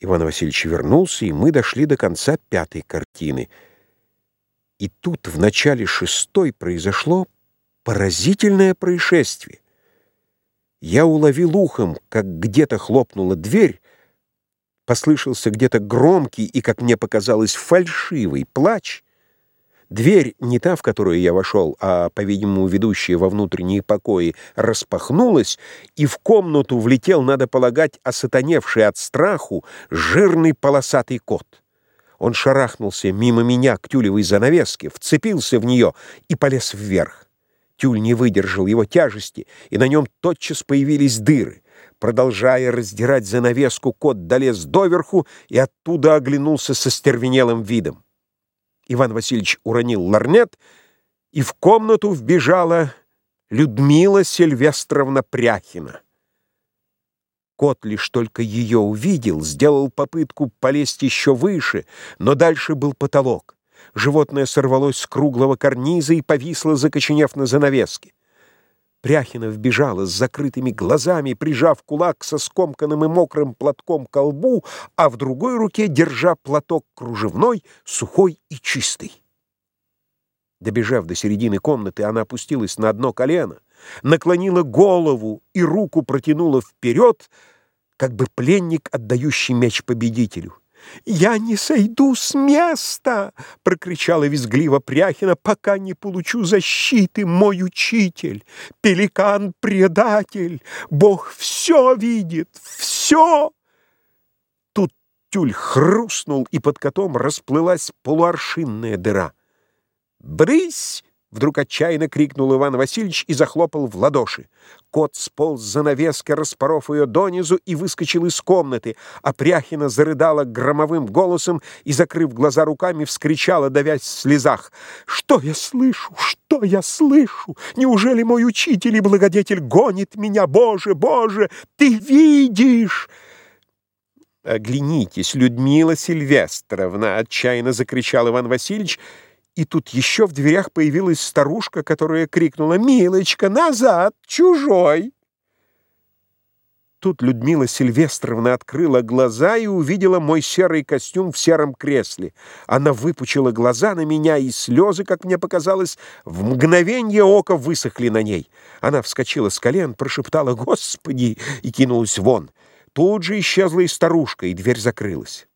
Иван Васильевич вернулся, и мы дошли до конца пятой картины. И тут в начале шестой произошло поразительное происшествие. Я уловил ухом, как где-то хлопнула дверь, послышался где-то громкий и, как мне показалось, фальшивый плач — Дверь, не та, в которую я вошел, а, по-видимому, ведущая во внутренние покои, распахнулась, и в комнату влетел, надо полагать, осатаневший от страху жирный полосатый кот. Он шарахнулся мимо меня к тюлевой занавеске, вцепился в нее и полез вверх. Тюль не выдержал его тяжести, и на нем тотчас появились дыры. Продолжая раздирать занавеску, кот долез доверху и оттуда оглянулся со стервенелым видом. Иван Васильевич уронил ларнет, и в комнату вбежала Людмила Сильвестровна Пряхина. Кот лишь только ее увидел, сделал попытку полезть еще выше, но дальше был потолок. Животное сорвалось с круглого карниза и повисло, закоченев на занавеске. Пряхина вбежала с закрытыми глазами, прижав кулак со скомканным и мокрым платком к колбу, а в другой руке держа платок кружевной, сухой и чистый. Добежав до середины комнаты, она опустилась на одно колено, наклонила голову и руку протянула вперед, как бы пленник, отдающий меч победителю. «Я не сойду с места!» — прокричала визгливо Пряхина, «пока не получу защиты, мой учитель! Пеликан-предатель! Бог все видит! Все!» Тут тюль хрустнул, и под котом расплылась полуаршинная дыра. «Брысь!» Вдруг отчаянно крикнул Иван Васильевич и захлопал в ладоши. Кот сполз за навеской, распоров ее донизу, и выскочил из комнаты, а Пряхина зарыдала громовым голосом и, закрыв глаза руками, вскричала, давясь в слезах. «Что я слышу? Что я слышу? Неужели мой учитель и благодетель гонит меня? Боже, Боже, ты видишь!» «Оглянитесь, Людмила Сильвестровна!» — отчаянно закричал Иван Васильевич — и тут еще в дверях появилась старушка, которая крикнула «Милочка, назад! Чужой!» Тут Людмила Сильвестровна открыла глаза и увидела мой серый костюм в сером кресле. Она выпучила глаза на меня, и слезы, как мне показалось, в мгновение ока высохли на ней. Она вскочила с колен, прошептала «Господи!» и кинулась вон. Тут же исчезла и старушка, и дверь закрылась.